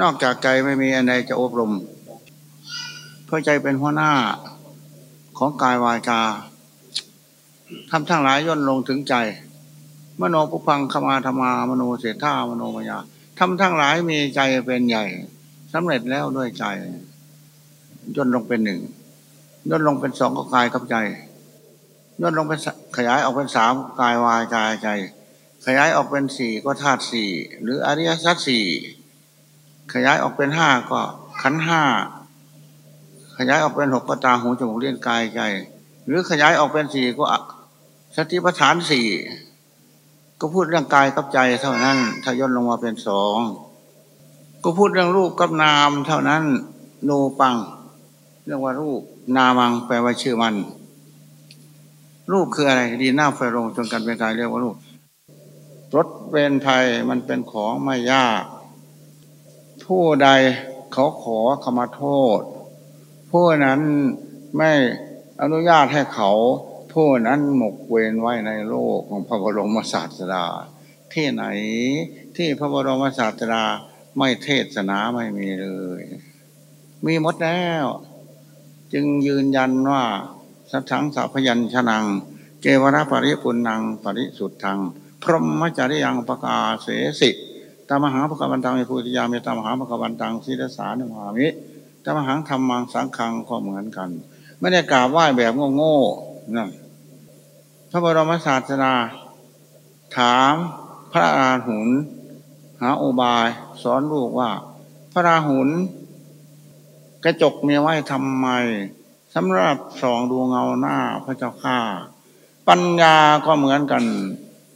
นอกจากใจไม่มีอะไรจะอบรม เพราะใจเป็นหัวหน้าของกายวาจาทำทั้งหลายย่นลงถึงใจ มโนปุพังขมาธรรมามโนเสถามโนมยาทำทั้งหลายมีใจเป็นใหญ่สำเร็จแล้วด้วยใจย่นลงเป็นหนึ่งย่นลงเป็นสองก็กายกับใจย่นลงเป็นขยายออกเป็นสามกายวายกายใจ ขยายออกเป็นสี่ก็ธาตุสี่หรืออริยสัจสี่ ขยายออกเป็นห้าก็ขันห้าขยายออกเป็นหกก็ตาหูจมูกเลี้ยงกายใจ หรือขยายออกเป็นสี่ก็สติปัฏฐานสี่ก็พูดเรื่องกายกับใจเท่านั้น ถ้าย่นลงมาเป็นสองก็พูดเรื่องรูปกับนาม เท่านั้นโนปัง เรียกว่ารูปนามังแปลว่าชื่อมัน รูปคืออะไรดีหน้าไฟลงจนกันเป็นกายเรียกว่ารูปรถเป็นไทยมันเป็นของไม่ยาก ผู้ใดเขาขอขมาโทษ ผู้นั้นไม่อนุญาตให้เขาผู้นั้นหมกเวรไว้ในโลกของพระบรมศาสดา ที่ไหนที่พระบรมศาสดาไม่เทศนาไม่มีเลย มีหมดแล้ว จึงยืนยันว่าสัทังสัพยัญชนะเกวรปริปุนังปริสุทธัง พรหมจริยังประกาเสสิ ตามหาภควันตังในพุทธิยามีตามหาภควันตังศีรสานุภามิตามหังธรรมังสังขังก็เหมือนกัน ไม่ได้กราบไหว้แบบโง่ๆนั่นพระบรมศาสดาถามพระอาหุนหาอุบายสอนลูกว่า พระราหุลกระจกมีไว้ทำไมสำหรับสองดวงเงาหน้าพระเจ้าข้าปัญญาก็เหมือนกัน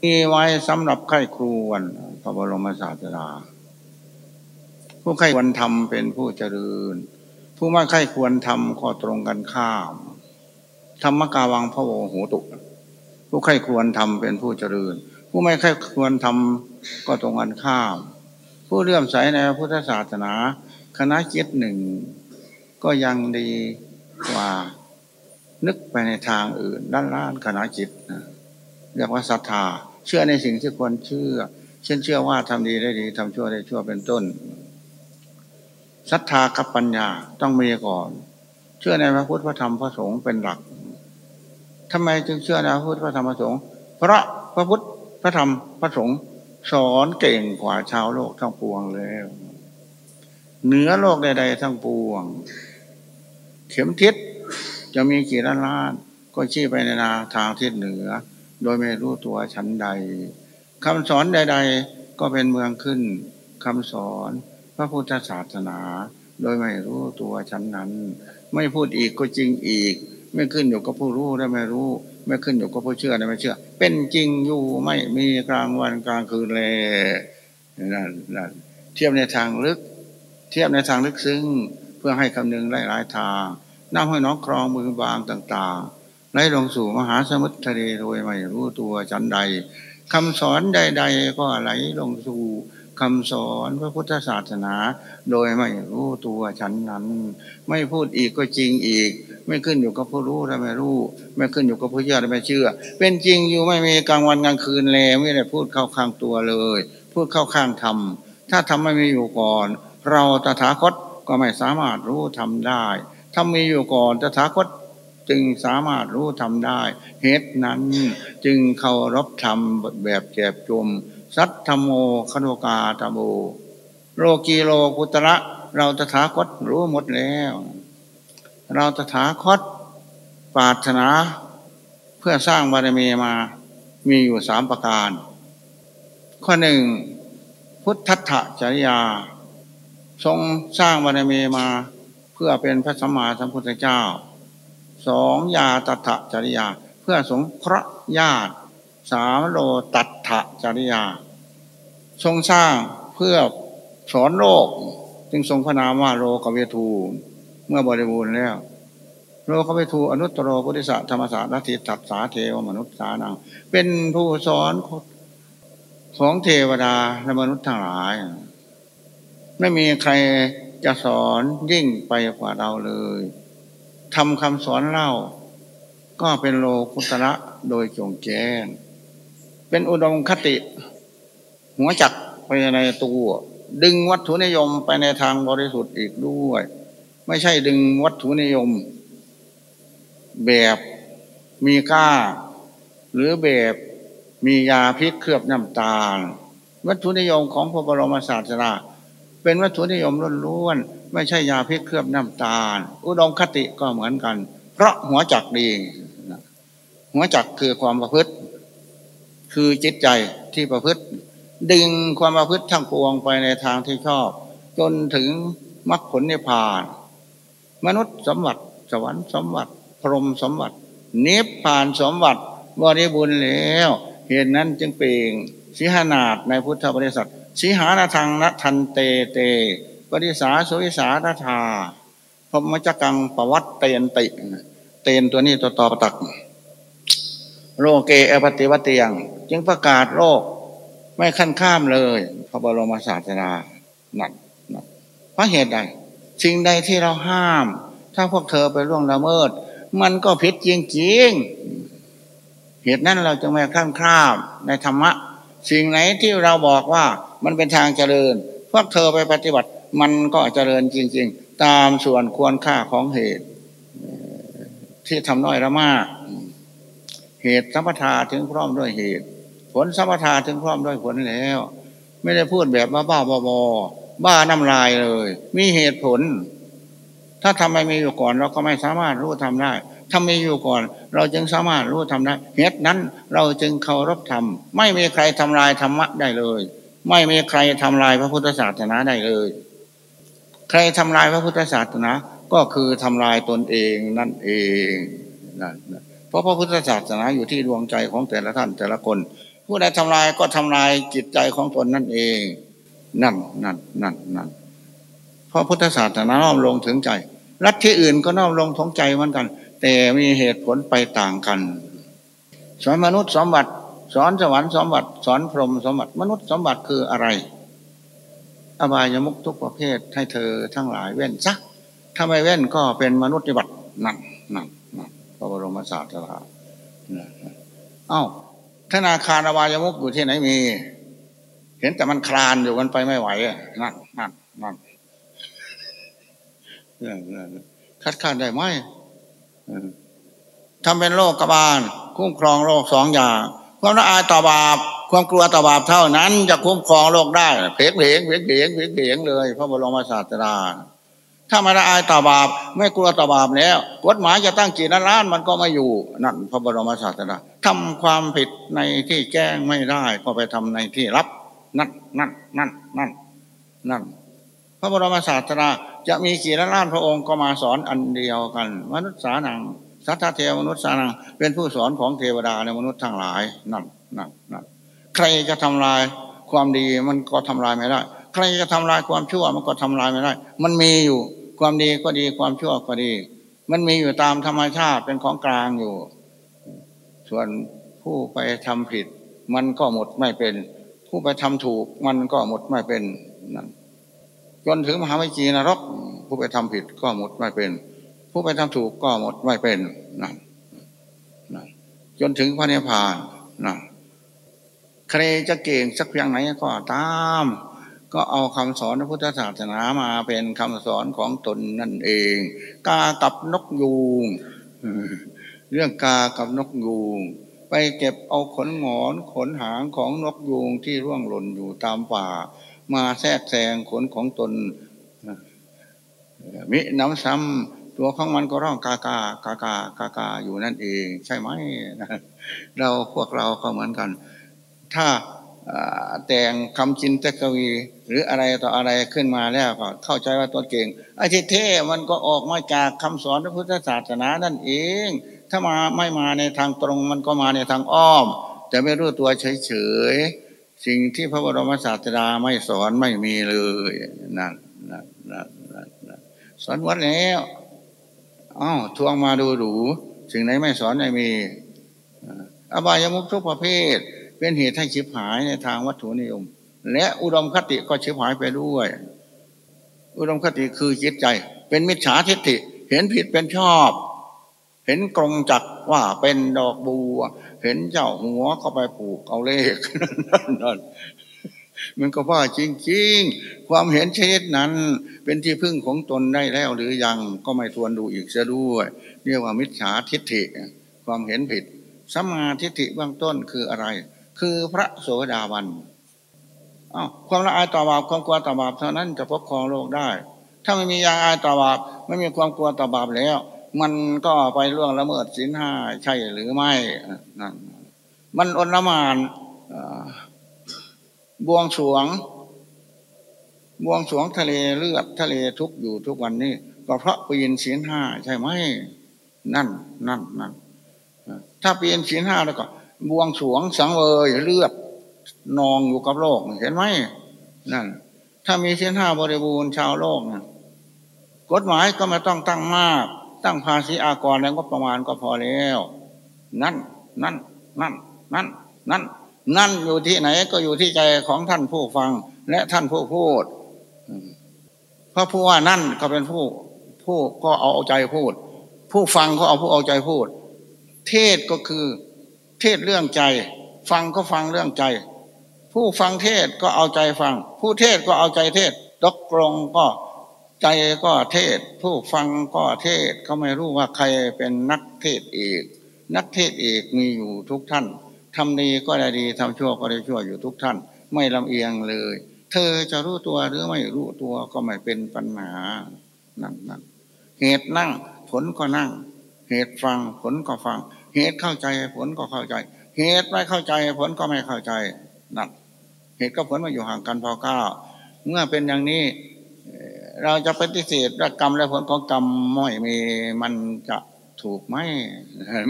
มีไว้สำหรับไข้ครวน ระบรมศาสดา ผู้ไข้ควรทำเป็นผู้เจริญ ผู้ไม่ไข้ควรทำก็ตรงกันข้ามธรรมกาวังพระโวโหตุ ผู้ไข้ควรทำเป็นผู้เจริญ ผู้ไม่ไข้ควรทำก็ตรงกันข้าม ผู้เลื่อมใสในพุทธศาสนา คณะจิตหนึ่งก็ยังดีกว่านึกไปในทางอื่นด้านล่านคณะจิตเรียกว่าศรัทธา เชื่อในสิ่งที่ควรเชื่อ เช่นเชื่อว่าทำดีได้ดีทำชั่วได้ชั่วเป็นต้นศรัทธากับปัญญาต้องมีก่อน เชื่อในพระพุทธพระธรรมพระสงฆ์เป็นหลักทำไมจึงเชื่อในพระพุทธพระธรรมพระสงฆ์เพราะพระพุทธพระธรรมพระสงฆ์สอนเก่งกว่าชาวโลกทั้งปวงแล้ว เหนือโลกใดๆทั้งปวง เข็มทิศจะมีกี่ล้านล้านก็ชี้ไปในนาทางทิศเหนือ โดยไม่รู้ตัวชั้นใด คำสอนใด ๆ ก็เป็นเมืองขึ้นคำสอนพระพุทธศาสนา โดยไม่รู้ตัวชั้นนั้น ไม่พูดอีกก็จริงอีก ไม่ขึ้นอยู่กับผู้รู้ได้ไม่รู้ ไม่ขึ้นอยู่กับผู้เชื่อได้ไม่เชื่อ เป็นจริงอยู่ไม่มีกลางวันกลางคืนเลยนั่นนั่นเทียบในทางลึก เทียบในทางลึกซึ้งเพื่อให้คำนึงหลายๆทางน้ำห้อยน้องครองมือบางต่างๆไหลลงสู่มหาสมุทรทะเลโดยไม่รู้ตัวชั้นใด คำสอนใด ๆ ก็ไหลลงสู่คำสอนพระพุทธศาสนา โดยไม่รู้ตัวฉันนั้น ไม่พูดอีกก็จริงอีก ไม่ขึ้นอยู่กับผู้รู้และไม่รู้ ไม่ขึ้นอยู่กับผู้เชื่อและไม่เชื่อ เป็นจริงอยู่ไม่มีกลางวันกลางคืนแลไม่ได้พูดเข้าข้างตัวเลย พูดเข้าข้างธรรมถ้าทำไม่มีอยู่ก่อน เราตถาคตก็ไม่สามารถรู้ทำได้ถ้ามีอยู่ก่อนตถาคต จึงสามารถรู้ทำได้ เหตุนั้นจึงเคารพธรรมแบบแจบจมสัทธโมคโนกาตโบโลกีโลกุตระ เราตถาคตรู้หมดแล้ว เราตถาคตปรารถนา เพื่อสร้างบารมีมามีอยู่สามประการ ข้อหนึ่งพุทธัตถจริยา ทรงสร้างบารมีมาเพื่อเป็นพระสัมมาสัมพุทธเจ้า สองยาตถจริยา เพื่อสงเคราะห์ญาติสามโลตัตถจริยา ทรงสร้างเพื่อสอนโลก จึงทรงพระนามว่าโลกเวทูเมื่อบริบูรณ์แล้ว โลกเวทูอนุตตรพุทธิสัธรรมศาสตร์นัตถิตัสสาเทวมนุษย์สานังเป็นผู้สอนของเทวดาและมนุษย์ทั้งหลาย ไม่มีใครจะสอนยิ่งไปกว่าเราเลย ทำคำสอนเล่า ก็เป็นโลกุตระโดยจงแจ้ง เป็นอุดมคติ หัวจักไปในตัว ดึงวัตถุนิยมไปในทางบริสุทธิ์อีกด้วย ไม่ใช่ดึงวัตถุนิยม แบบมีก้าหรือแบบมียาพิษเคลือบน้ำตาล วัตถุนิยมของพระบรมศาสดาเป็นวัตถุนิยมล้วนๆ ไม่ใช่ยาพิษเคลือบน้ำตาล อุดมคติก็เหมือนกัน เพราะหัวจักดี หัวจักคือความประพฤติ คือจิตใจที่ประพฤติ ดึงความประพฤติทั้งปวงไปในทางที่ชอบ จนถึงมรรคผลนิพพาน มนุษย์สมบัติสวรรค์สมบัติ พรหมสมบัติ นิพพานสมบัติบริบูรณ์แล้วเหตุนั้นจึงเปล่งสิหนาดในพุทธบริษัทสิหานาทางนัทันเตเต ปริสาสุวิสานาธาพมจกังปวัตเตนติ เตนตัวนี้ตัวต่อประตักโรเกอปฏิวัติยังจึงประกาศโรคไม่ขั้นข้ามเลยพระบรมศาสดาหนักนักเพราะเหตุใดสิ่งใดที่เราห้าม ถ้าพวกเธอไปล่วงละเมิด มันก็ผิดจริงๆเหตุนั้นเราจะไม่ข้ามข้ามในธรรมะ สิ่งไหนที่เราบอกว่ามันเป็นทางเจริญ พวกเธอไปปฏิบัติ มันก็เจริญจริง ๆ ตามส่วนควรค่าของเหตุ ที่ทำน้อยละมาก เหตุสัมปทาถึงพร้อมด้วยเหตุ ผลสัมปทาถึงพร้อมด้วยผลแล้ว ไม่ได้พูดแบบบ้าบ้าบอบอบ้าน้ำลายเลย มีเหตุผล ถ้าทำไม่มีอยู่ก่อนเราก็ไม่สามารถรู้ทำได้ถ้ามีอยู่ก่อน เราจึงสามารถรู้ทำได้เหตุนั้นเราจึงเคารพธรรม ไม่มีใครทำลายธรรมะได้เลย ไม่มีใครทำลายพระพุทธศาสนาได้เลย ใครทำลายพระพุทธศาสนาก็คือทำลายตนเองนั่นเองนั่นเพราะพระพุทธศาสนาอยู่ที่ดวงใจของแต่ละท่านแต่ละคน ผู้ใดทำลายก็ทำลายจิตใจของตนนั่นเอง นั่นนั่นนั่นนั่นเพราะพุทธศาสนาน้อมลงถึงใจ รัฐที่อื่นก็น้อมลงถึงใจเหมือนกัน แต่มีเหตุผลไปต่างกัน สอนมนุษย์สมบัติ สอนสวรรค์สมบัติ สอนพรหมสมบัติ มนุษย์สมบัติคืออะไร อบายมุกทุกประเภทให้เธอทั้งหลายเว้นซักถ้าไม่เว้นก็เป็นมนุษย์นิบัตินั่นนั่นนั่นพระบรมศาสดาเอ้าธนาคารอบายมุกอยู่ที่ไหนมี เห็นแต่มันคลานอยู่มันไปไม่ไหวนั่นนั่นนั่นคัดค้านได้ไหมทำเป็นโรคกบาล คุ้มครองโรคสองอย่างความละอายต่อบาป ความกลัวต่อบาปเท่านั้นจะคุ้มครองโลกได้เพลงเพลงเพลงเพลงเพลงเพลงเลยพระบรมศาสดาถ้าไม่ละอายต่อบาปไม่กลัวต่อบาปแล้วกฎหมายจะตั้งกี่ล้านล้านมันก็ไม่อยู่นั่นพระบรมศาสดาทำความผิดในที่แจ้งไม่ได้ ก็ไปทำในที่รับนั่นนั่นนั่นนั่นนั่นพระบรมศาสดาจะมีกี่ล้านล้านพระองค์ก็มาสอนอันเดียวกัน มนุษย์สานังสัทธเทวมนุษย์สานังเป็นผู้สอนของเทวดาในมนุษย์ทั้งหลายนั่นนั่นนั่น ใครจะทำลายความดีมันก็ทำลายไม่ได้ ใครจะทำลายความชั่วมันก็ทำลายไม่ได้ มันมีอยู่ความดีก็ดีความชั่วก็ดี มันมีอยู่ตามธรรมชาติเป็นของกลางอยู่ ส่วนผู้ไปทำผิด มันก็หมดไม่เป็น ผู้ไปทำถูกมันก็หมดไม่เป็นนั่นจนถึงมหาวิจีนรก ผู้ไปทำผิดก็หมดไม่เป็น ผู้ไปทำถูกก็หมดไม่เป็นนะนจนถึงพระนิพพานนะ ใครจะเก่งสักเพียงไหนก็ตาม ก็เอาคำสอนพระพุทธศาสนามาเป็นคำสอนของตนนั่นเอง กากับนกยูงเรื่องกากับนกยูงไปเก็บเอาขนหงอนขนหางของนกยูงที่ร่วงหล่นอยู่ตามป่า มาแทรกแซงขนของตนมิน้ำซ้ำตัวของมันก็ร้องกากากากากากาอยู่นั่นเอง ใช่ไหมเราพวกเราก็เหมือนกัน ถ้าแต่งคำจินตกวีหรืออะไรต่ออะไรขึ้นมาแล้วก็เข้าใจว่าตัวเก่งไอ้ที่เท่มันก็ออกมาจากคำสอนพระพุทธศาสนานั่นเอง ถ้ามาไม่มาในทางตรงมันก็มาในทางอ้อมแต่ไม่รู้ตัวเฉยๆสิ่งที่พระบรมศาสดาไม่สอนไม่มีเลยนั่นนั่นนั่นนั่นสอนวัดแล้วอ้าวทวงมาดูดูสิ่งไหนไม่สอนไม่มีอบายมุขทุกประเภท เป็นเหตุให้ชิบหายในทางวัตถุนิยม และอุดมคติก็ชิบหายไปด้วย อุดมคติคือจิตใจ เป็นมิจฉาทิฏฐิเห็นผิดเป็นชอบ เห็นกรงจักว่าเป็นดอกบัว เห็นเจ้าหัวก็ไปปลูกเอาเลขนั่นมันก็ว่าจริงๆ ความเห็นชนิดนั้น เป็นที่พึ่งของตนได้แล้วหรือยังก็ไม่ทวนดูอีกเสียด้วย เรียกว่ามิจฉาทิฏฐิ ความเห็นผิดสัมมาทิฏฐิเบื้องต้นคืออะไร คือพระโสดาบันอ้าวความละอายต่อบาปความกลัวต่อบาปเท่านั้นจะปกครองโลกได้ ถ้าไม่มียางอายต่อบาปไม่มีความกลัวต่อบาปแล้ว มันก็ไปล่วงละเมิดศีลห้าใช่หรือไม่นั่นมันอนละมานบวงสวง บวงสวงทะเลเลือดทะเลทุกอยู่ทุกวันนี้ก็เพราะปีนศีลห้าใช่ไหมนั่นนั่นนั่นถ้าปีนศีลห้าแล้วก็ บวงสวงสังเวยเลือดนองอยู่กับโลกเห็นไหมนั่น ถ้ามีศีลห้าบริบูรณ์ชาวโลกนะกฎหมายก็ไม่ต้องตั้งมาก ตั้งภาษีอากรแล้วก็ประมาณก็พอแล้ว นั่น นั่น นั่น นั่น นั่น นั่นอยู่ที่ไหนก็อยู่ที่ใจของท่านผู้ฟัง และท่านผู้พูดเพราะผู้ว่านั่นก็เป็นผู้ ผู้ก็เอาใจพูด ผู้ฟังก็เอาผู้เอาใจพูด เทศก็คือ เทศเรื่องใจ ฟังก็ฟังเรื่องใจ ผู้ฟังเทศก็เอาใจฟัง ผู้เทศก็เอาใจเทศตกลงก็ใจก็เทศ ผู้ฟังก็เทศเขาไม่รู้ว่าใครเป็นนักเทศเอกนักเทศเอกมีอยู่ทุกท่านทำดีก็ได้ดีทำชั่วก็ได้ชั่วอยู่ทุกท่าน ไม่ลำเอียงเลย เธอจะรู้ตัวหรือไม่รู้ตัวก็ไม่เป็นปัญหานั่นนั่นเหตุนั่ง ผลก็นั่ง เหตุฟังผลก็ฟัง เหตุเข้าใจผลก็เข้าใจ เหตุไม่เข้าใจผลก็ไม่เข้าใจนั่นเหตุกับผลมาอยู่ห่างกันพอเก้าเมื่อเป็นอย่างนี้ เราจะปฏิเสธกรรมและผลของกรรมไม่มีมันจะถูกไหม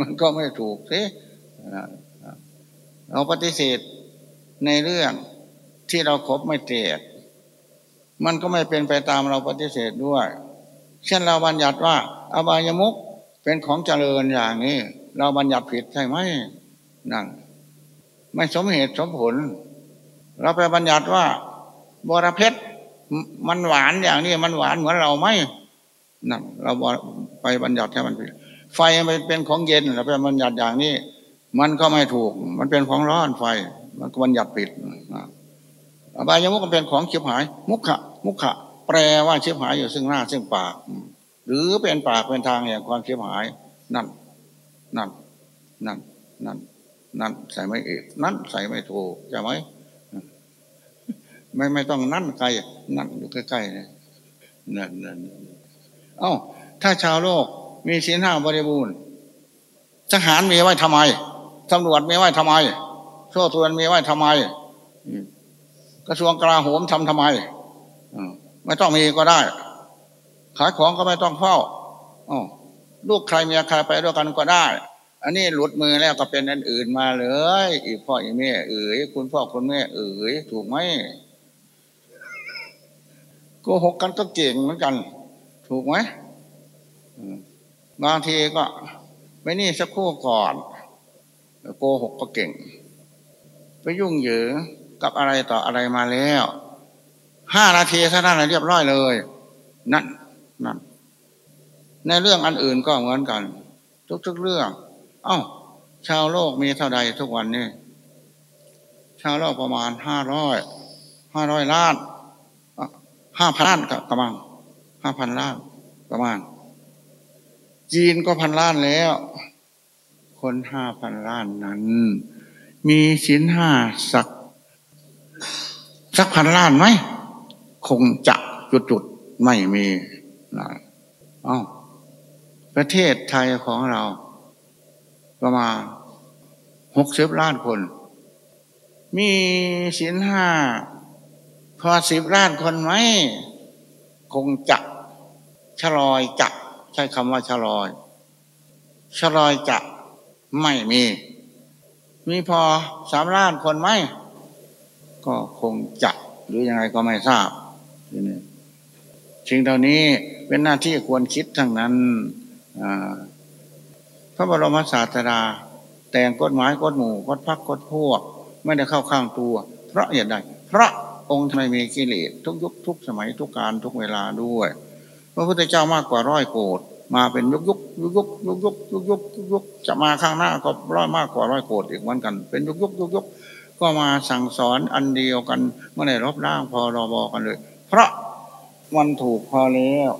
มันก็ไม่ถูกสิเราปฏิเสธในเรื่องที่เราครบไม่เตกมันก็ไม่เป็นไปตามเราปฏิเสธด้วย เช่นเราบัญญัติว่า อบายมุกเป็นของเจริญอย่างนี้ เราบัญญัติผิดใช่ไหมนั่นไม่สมเหตุสมผล เราไปบัญญัติว่าบรเพชรมันหวานอย่างนี้มันหวานเหมือนเราไหมนั่นเราไปบัญญัติให้มันผิดไฟมันเป็นของเย็นเราไปบัญญัติอย่างนี้ มันก็ไม่ถูก มันเป็นของร้อนไฟ มันก็บัญญัติผิดอบายมุกเป็นของเฉียบหาย มุขะมุขะแปลว่าเฉียบหายอยู่ซึ่งหน้าซึ่งปาก หรือเป็นปากเป็นทางอย่างความเฉียบหายนั่น นั่น นั่น นั่น นั่น ใส่ไม่เอกนั่นใส่ไม่ถูกใช่ไหมไม่ไม่ต้องนั่นไกลนั่นอยู่ใกล้ๆเนี่ยนั่นนั่นเอ้า ถ้าชาวโลกมีศีลห้าบริบูรณ์ทหารมีไว้ทำไมตำรวจมีไว้ทำไมโซ่ตรวนมีไว้ทำไมกระทรวงกลาโหมทำทำไมไม่ต้องมีก็ได้ ขายของก็ไม่ต้องเฝ้าอ๋อ ลูกใครเมียใครไปด้วยกันก็ได้ อันนี้หลุดมือแล้วก็เป็นอันอื่นมาเลย อีพ่ออีแม่เอ๋ยคุณพ่อคุณแม่เอ๋ยถูกไหมโกหกกันก็เก่งเหมือนกัน ถูกไหมบางทีก็ไม่นี่สักคู่ก่อนโกหกก็เก่ง ไปยุ่งเหยิงกับอะไรต่ออะไรมาแล้วห้านาทีเท่านั้นเรียบร้อยเลย นั่นนั่น ในเรื่องอันอื่นก็เหมือนกัน ทุกๆเรื่อง เอา้า ชาวโลกมีเท่าใดทุกวันนี้ ชาวโลกประมาณห้าร้อยห้าร้อยล้านห้าพันล้านกับกระมังห้าพันล้านประมาณ จีนก็พันล้านแล้ว คนห้าพันล้านนั้น มีสินห้าสัก สักพันล้านไหมคงจะจุดจุดไม่มีนะอ้า ประเทศไทยของเรา ประมาณหกสิบล้านคน มีสินห้าพอสิบล้านคนไหม คงจะชะลอยจะใช้คำว่าชะลอยชะลอยจะไม่มี มีพอสามล้านคนไหม ก็คงจะหรือยังไงก็ไม่ทราบทีนี้สิ่งเหล่านี้เป็นหน้าที่ควรคิดทั้งนั้น พระบรมศาสดา แต่งกฎหมายกฎหมู่กฎพักกฎพวก ไม่ได้เข้าข้างตัว เพราะเหตุใดเพราะองค์ทำไมมีกิเลสทุกยุคทุกสมัยทุกการทุกเวลาด้วย พระพุทธเจ้ามากกว่าร้อยโกดมาเป็นยุกยุกยุกยุกยุกยุกยุกยุกยุกจะมาข้างหน้าก็ร้อยมากกว่าร้อยโกดอีกเหมือนกัน เป็นยุกยุกยุกยุกก็มาสั่งสอนอันเดียวกันเมื่อไหร่รบร่างพอรอบอกันเลย เพราะมันถูกพอแล้ว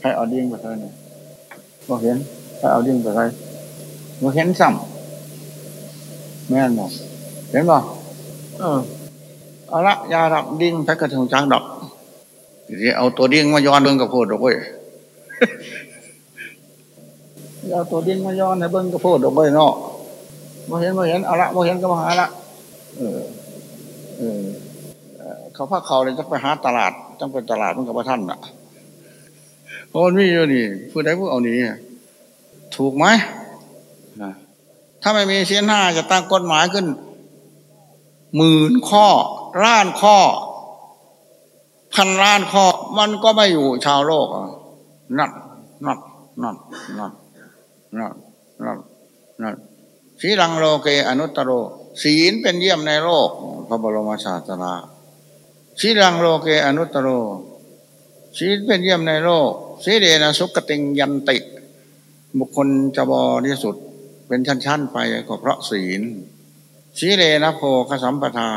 ใครเอาดิ้งไปใครเนี่ย บอเห็นใครเอาดิ้งไปใครบอเห็นซ้ำแม่นบอกเห็นบ่เออเอาละยาดับดิ้งแพ็กกระถึงจางดอกทีเอาตัวดิ้งมาย้อนเรื่องกับพูดดอกเว้ยเอาตัวดิ้งมาย้อนให้เบิ้งกับพูดดอกเว้ยเนาะโมเห็นโมเห็นเอาละโมเห็นก็มาหาละเออ เออ เขาพักเขาเลยจะไปหาตลาดต้องเป็นตลาดมันกับพระท่านอะ เพราะมันมีอยู่นี่ผู้ใดผู้เอานี้ถูกไหมถ้าไม่มีเสียนห้าจะตั้งกฎหมายขึ้นหมื่นข้อล้านข้อ พันล้านข้อ มันก็ไม่อยู่ชาวโลกนั่นนั่นนั่นนั่นนั่นนั่นนั่นสีลังโลเกอนุตตโร ศีลเป็นเยี่ยมในโลก พระบรมศาสดาสีลังโลเกอนุตตโรศีลเป็นเยี่ยมในโลก สีเดนะสุกติงยันติ บุคคลจะบริสุทธิ์เป็นชั้นๆไปก็เพราะศีลสีเลนะโพคสัมปทา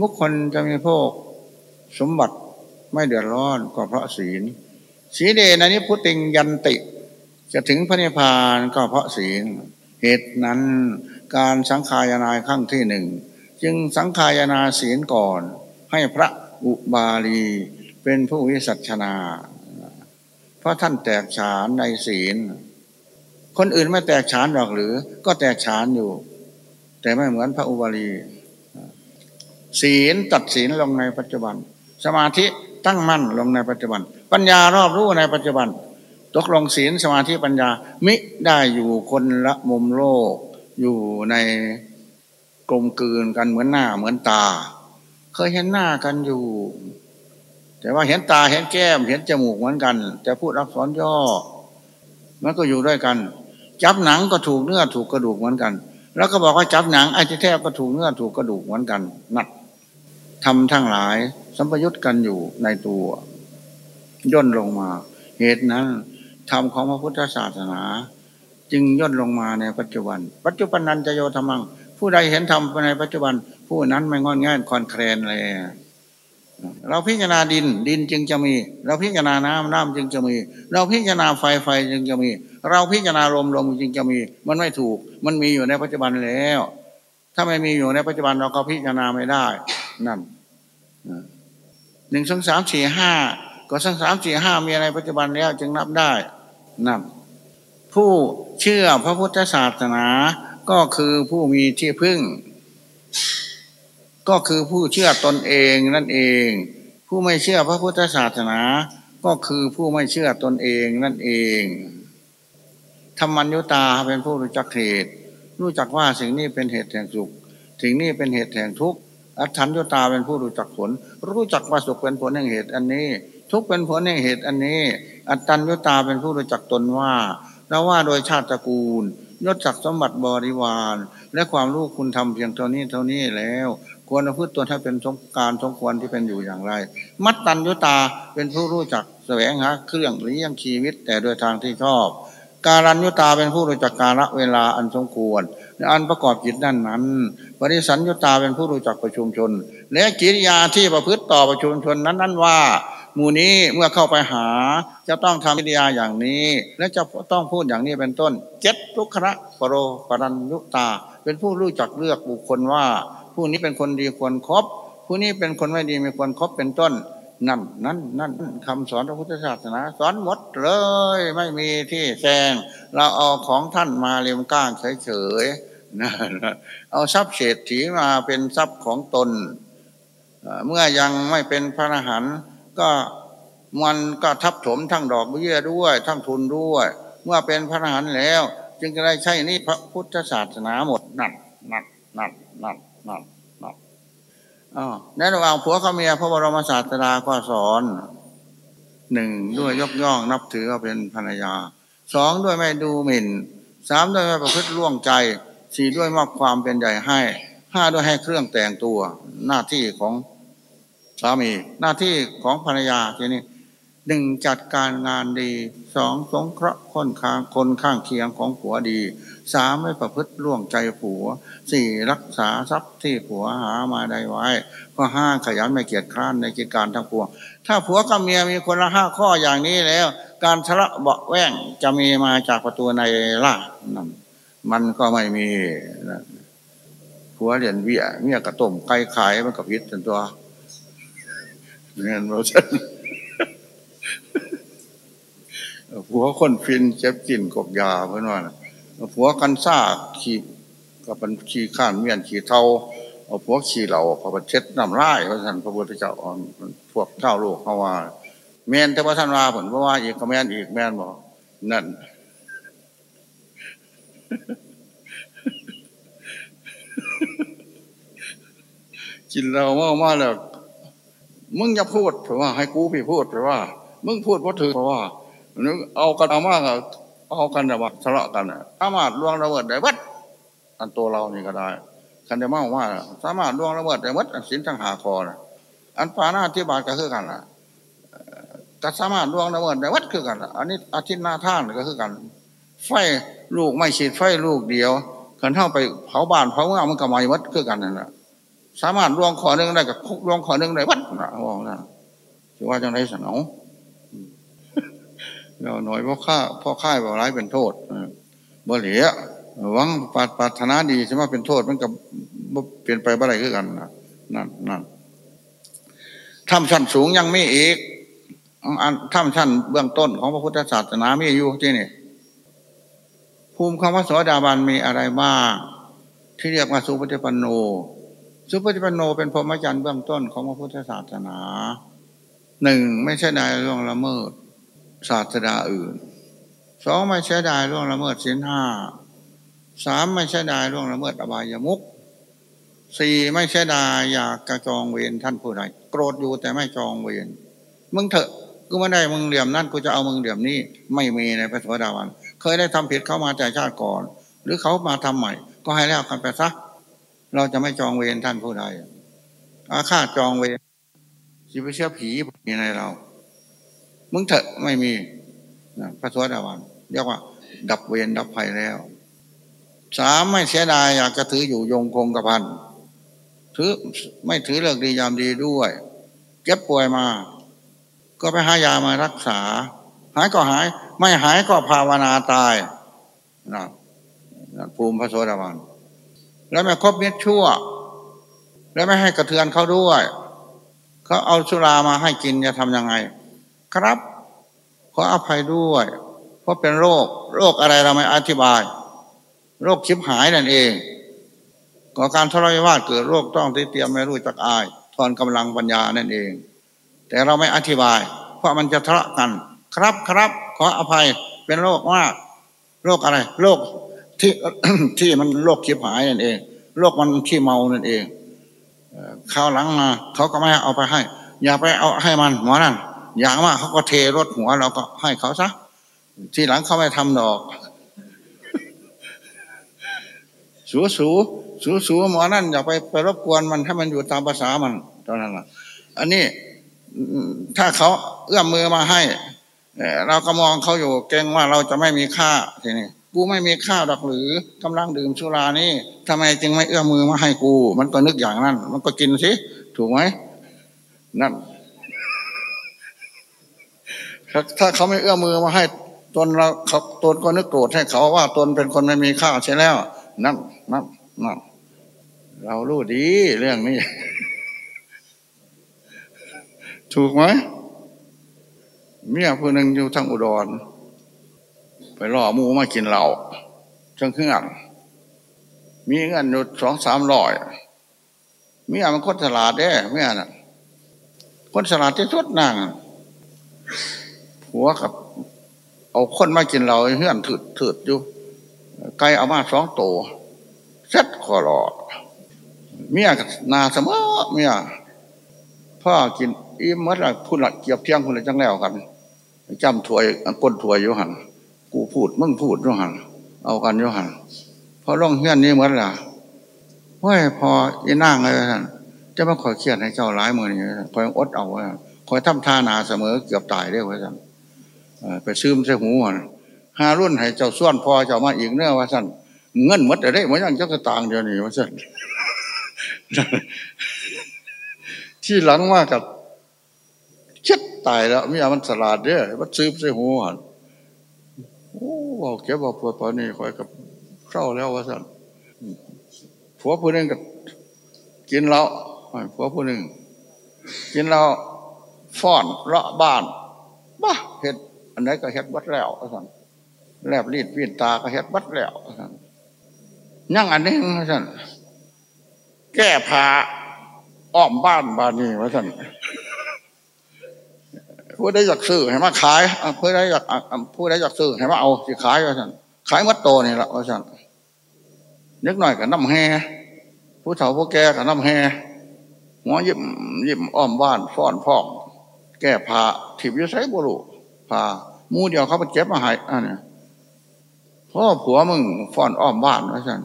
บุคคลจะมีโภคสมบัติไม่เดือดร้อนก็เพราะศีล สีเดนะนิพุติงยันติ จะถึงพระนิพพานก็เพราะศีล เหตุนั้นการสังขายนายขั้งที่หนึ่งจึงสังขายนาศีลก่อนให้พระอุบาลีเป็นผู้วิสัชนา ราะท่านแตกฉานในศีล คนอื่นไม่แตกฉานหรอกหรือ ก็แตกฉานอยู่ แต่ไม่เหมือนพระอุบาลี ศีลตัดศีลลงในปัจจุบัน สมาธิตั้งมั่นลงในปัจจุบัน ปัญญารอบรู้ในปัจจุบัน ตกลงศีลสมาธิปัญญา มิได้อยู่คนละมุมโลก อยู่ในกลมกลืนกันเหมือนหน้าเหมือนตา เคยเห็นหน้ากันอยู่ แต่ว่าเห็นตาเห็นแก้ม เห็นจมูกเหมือนกัน แต่พูดรับสอนย่อ มันก็อยู่ด้วยกัน จับหนังก็ถูกเนื้อถูกกระดูกเหมือนกัน แล้วก็บอกว่าจับหนังไอ้ที่แท้ก็ถูกเนื้อถูกกระดูกเหมือนกันนักทำทั้งหลายสัมปยุตกันอยู่ในตัว ย่นลงมา เหตุนั้นธรรมของพระพุทธศาสนา จึงย่นลงมาในปัจจุบัน ปัจจุบันนันจะโยธรรมัง ผู้ใดเห็นธรรมในปัจจุบัน ผู้นั้นไม่งอนง่ายคอนแคลนเลย เราพิจารณาดินดินจึงจะมี เราพิจารณาน้ำน้ำจึงจะมี เราพิจารณาไฟไฟจึงจะมี เราพิจารณาลมลมจึงจะมี มันไม่ถูก มันมีอยู่ในปัจจุบันแล้ว ถ้าไม่มีอยู่ในปัจจุบันเราก็พิจารณาไม่ได้นั่นหนึ่งสองสามสี่ห้าก็สองสามสี่ห้ามีในปัจจุบันแล้วจึงนับได้นั่นผู้เชื่อพระพุทธศาสนาก็คือผู้มีที่พึ่ง ก็คือผู้เชื่อตนเองนั่นเอง ผู้ไม่เชื่อพระพุทธศาสนา ก็คือผู้ไม่เชื่อตนเองนั่นเองธรรมัญญตาเป็นผู้รู้จักเหตุ รู้จักว่าสิ่งนี้เป็นเหตุแห่งสุข สิ่งนี้เป็นเหตุแห่งทุกข์อัตถัญญตาเป็นผู้รู้จักผล รู้จักว่าสุขเป็นผลแห่งเหตุอันนี้ ทุกข์เป็นผลแห่งเหตุอันนี้ อัตตัญญตาเป็นผู้รู้จักตนว่าเราว่าโดยชาติตระกูลยศศักดิ์สมบัติบริวาร และความรู้คุณทำเพียงเท่านี้เท่านี้แล้ว ควรประพฤติตัวให้เป็นสมการสมควรที่เป็นอยู่อย่างไร มัตตัญญุตาเป็นผู้รู้จักแสวงหาเครื่องเลี้ยงชีวิตแต่โดยทางที่ชอบ การัญญุตาเป็นผู้รู้จักกาลเวลาอันสมควรอันประกอบจิตนั่นนั้นปริสัญญุตาเป็นผู้รู้จักประชุมชนและกิริยาที่ประพฤติต่อประชุมชนนั้นนั้นว่าหมู่นี้เมื่อเข้าไปหาจะต้องทำกิริยาอย่างนี้ และจะต้องพูดอย่างนี้เป็นต้น เจ็ดทุกขะปรโรปรัญยุตา เป็นผู้รู้จักเลือกบุคคลว่า ผู้นี้เป็นคนดีควรครบผู้นี้เป็นคนไม่ดีไม่ควรครบเป็นต้น นั่นนั่นนั่นคำสอนพระพุทธศาสนา สอนหมดเลย ไม่มีที่แซงเราเอาของท่านมาเลียมก้างเฉยๆนะเอาทรัพย์เศรษฐีมาเป็นทรัพย์ของตน เมื่อยังไม่เป็นพระอรหันต์ก็มันก็ทับถมทั้งดอกเบี้ยด้วย ทั้งทุนด้วย เมื่อเป็นพระอรหันต์แล้ว จึงจะได้ใช่นี่พระพุทธศาสนาหมดนั่นนั่นนั่นนั่น นั่นนั่นอ๋อในระหว่างผัวกับเมียพระบรมศาสดาก็สอนหนึ่งด้วยยกย่องนับถือว่าเป็นภรรยาสองด้วยไม่ดูหมิ่นสามด้วยไม่ประพฤติล่วงใจสี่ด้วยมอบความเป็นใหญ่ให้ห้าด้วยให้เครื่องแต่งตัว หน้าที่ของสามีหน้าที่ของภรรยาทีนี้หนึ่งจัดการงานดีสองสงเคราะห์คนข้างคนข้างเคียงของผัวดี สามไม่ประพฤติล่วงใจผัวสี่รักษาทรัพย์ที่ผัวหามาได้ไว้ข้อห้าขยันไม่เกียจคร้านในกิจการทั้งปวงถ้าผัวกับเมียมีคนละห้าข้ออย่างนี้แล้ว การทะเลาะเบาแว้งจะมีมาจากประตูในล่ะนั่นมันก็ไม่มีผัวเรียนเวียเมียกระต้มไก่ขายมันกับพิษตัวเงินเราฉันผัวคนฟินเจ็บกินกบยาเพื่อนว่า ผัวกันซ่าขี่กับเป็นขี่ข้านเมียนขี่เทาเอาผัวขี่เหล่าพระเช็ดน้ำร่ายพระท่านพระพุทธเจ้าพวกเท่าโลกเขาว่า แมนแต่ว่าท่านว่าผลเพราะว่าอีกก็แมนอีกแมนบอกนั่นกินเราเมามาแล้วมึงอย่าพูดเพราะว่า ให้กูพี่พูดเพราะว่า มึงพูดเพราะถือเพราะว่านึกเอากันเอามาก เอากันแต่ว่าทะเลาะกันสามารถล่วงระเบิดได้วัดอันตัวเรานี่ก็ได้คันเดมาว่าสามารถล่วงระเบิดได้วัดสินทั้งหาคอนะอันปาหน้าที่บาทก็คือกันล่ะก็สามารถล่วงระเบิดได้วัดคือกันอันนี้อาทิตย์หน้าท่านก็คือกัน ไฟลูกไม่ฉีดไฟลูกเดียวขันเท่าไปเผาบ้านเผาเมืองมันก็ไม่วัดคือกันนั่นแหละสามารถล่วงขอหนึ่งได้กับล่วงขอหนึ่งได้วัดนะว่านะจะว่าจังไรสนอง เราหน่อยเพราะข้าเพราะค่ายบ่ร้ายเป็นโทษบ่เหลียหวังปาถนาดีใช่ไหมเป็นโทษมันกับเปลี่ยนไปอะไรขึ้นกันนั่นนั่นทำชั้นสูงยังไม่อีกทำชั้นเบื้องต้นของพระพุทธศาสนามีอยู่ที่นี่ภูมิคำว่าสวดาบันมีอะไรบ้างที่เรียกว่าสุปฏิปันโน สุปฏิปันโนเป็นพรหมจรรย์เบื้องต้นของพระพุทธศาสนาหนึ่งไม่ใช่นายล่วงละเมิด ศาสดาอื่นสองไม่ใช่ได้ล่วงละเมิดสินห้าสามไม่ใช่ได้ล่วงละเมิดอบายมุกสี่ไม่ใช่ได้อยากกระจองเวรท่านผู้ใดโกรธอยู่แต่ไม่จองเวรมึงเถอะกูไม่ได้มึงเหลี่ยมนั่นกูจะเอามึงเหลี่ยมนี้ไม่มีในพระสวสดาวัน เคยได้ทำผิดเข้ามาแต่ชาติก่อน หรือเขามาทำใหม่ ก็ให้แล้วกันไปซะเราจะไม่จองเวรท่านผู้ใดอาฆาตจองเวรสิไปเชื่อผีมีในเรา มึงเถอะไม่มีพระสวัสดิวันเรียกว่า ดับเวรดับภัยแล้ว สามไม่เสียดายอยากจะถืออยู่ยงคงกระพันถือไม่ถือเลิกดียามดีด้วย เจ็บป่วยมา ก็ไปหายามารักษา หายก็หาย ไม่หายก็ภาวนาตายนะภูมิพระโสดาบันแล้วไม่ครบเม็ดชั่ว แล้วไม่ให้กระเทือนเขาด้วย เขาเอาสุรามาให้กินจะทำยังไง ครับ ขออภัยด้วย เพราะเป็นโรค โรคอะไรเราไม่อธิบาย โรคชิบหายนั่นเองก่อการทรยวาดเกิดโรคต้องเตรียมไม่รู้จักอายทอนกำลังปัญญานั่นเอง แต่เราไม่อธิบาย เพราะมันจะทะเลาะกัน ครับครับ ขออภัยเป็นโรคมากโรคอะไรโรคที่ที่มันโรคชิบหายนั่นเองโรคมันขี้เมานั่นเองข้าวหลังมาเขาก็ไม่เอาไปให้ อย่าไปเอาให้มันหมอนั่น อย่างมากเขาก็เทรถหัวเราก็ให้เขาซะทีหลังเขาไม่ทำดอก สูสูสูสูหมอนั่นอย่าไปไปรบกวนมันให้มันอยู่ตามภาษามันตอนนั้นละอันนี้ถ้าเขาเอื้อมมือมาให้เราก็มองเขาอยู่เก่งว่าเราจะไม่มีค่าทีนี้กูไม่มีค่าดอกหรือกำลังดื่มสุรานี่ทำไมจึงไม่เอื้อมมือมาให้กู มันก็นึกอย่างนั้น มันก็กินสิถูกไหมนั่น ถ้าเขาไม่เอื้อมือมาให้ตนเราเขาตนก็นึกโกรธให้เขาว่าตนเป็นคนไม่มีค่าใช่แล้ว นั่นนั่นนั่นเรารู้ดีเรื่องนี้ ถูกไหมเมียผู้หนึ่งอยู่ทางอุดร ไปล่อมูมากินเหล้าจังเครื่องมีเงินอยู่สองสามร้อยเมียมันคนฉลาดเด้เมียน่ะคนฉลาดที่สุดนั่ง หัวกับ เอาคนมากินเราเฮื่อนถืดถืดอยู่ไก่เอามาสองโตเซ็ตขอรอเมียนาเสมอเมียพ่อกินอิ่มเมื่อไรพูดละเกียบเที่ยงคุณเลยจังแล้วกันจำถวยก้นถวยอยู่หันกูพูดมึงพูดอยู่หันเอากันอยู่หันพอร่องเฮื่อนนี้เมื่อไรว่าพอยีนั่งเลยท่านจะมาขอยเขียนให้เจ้าร้ายมือนี่คอยอดเอาไว้คอยทำท่านาเสมอเกือบตายได้ไว่าสัน ไปซื้อมใส่หูหารุ่นให้เจ้าส่วนพอเจ้ามาอีกเนื้อว่าสันเงินมัดได้เหมือนย่างเจ้ากระตางเดียวนี่ว่าสันที่หลังมากับเช็ดตายแล้วมีอามันสลาดเนี่ยว่าซื้อใส่หูหันโอ้บอกเก็บบอกปวดปอนี่คอยกับเศร้าแล้วว่าสันผัวผู้นึงกับกินเหล้าผัวผู้หนึ่งกินเหล้าฟ้อนเลาะบ้านบ้าเห็ด อันไหนก็เห็ดวัดแล้วสันแลบรีดปีนตาก็เห็ดวัดแล้วสันยั่งอันนี้สันแก้ผ้าอ้อมบ้านบ้านนี้ว่าสันผู้ใดอยากซื้อให้มาขายผู้ใดอยากผู้ใดอยากซื้อให้มาเอาสิขายว่าสันขายมัดโตนี่แหละว่าสันนึกหน่อยกับน้ำแห่ผู้เฒ่าผู้แก่กับน้ำแห่หัวยิ้มยิ้มอ้อมบ้านฟ้อนพอกแก้ผ้าถิบยุใช้บุรุ ผ้ามูเดียวเขาไปเจ็บมาหายอันนี้พ่อผัวมึงฟ้อนอ้อมบ้านว่าสัน